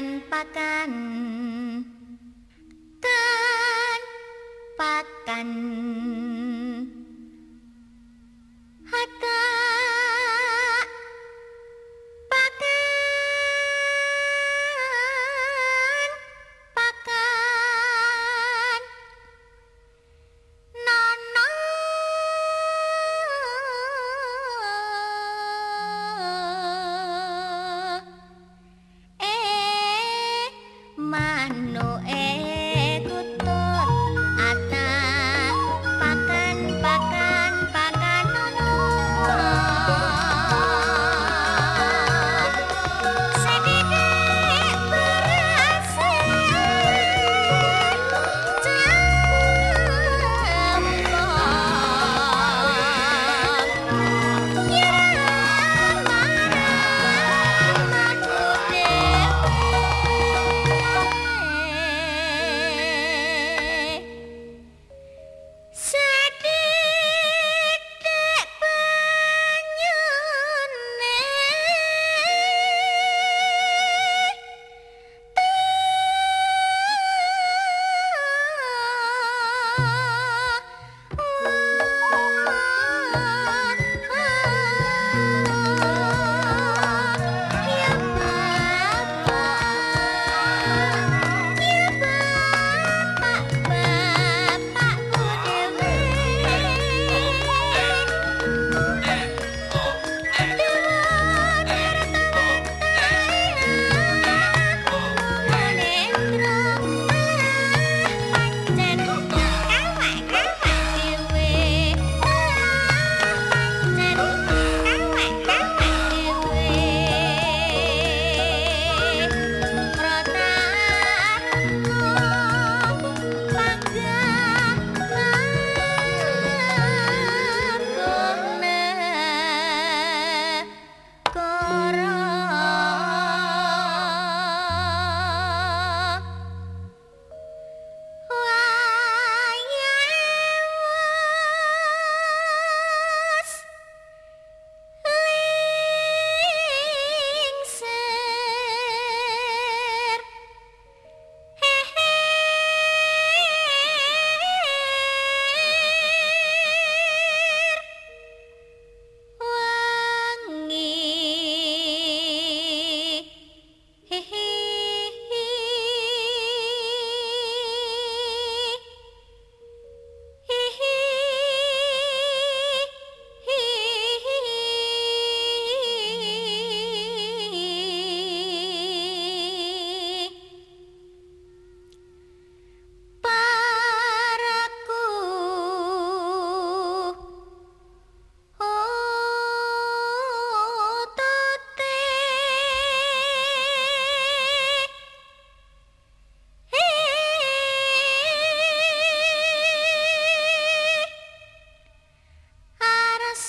pakan kan pakan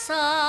さ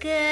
Good.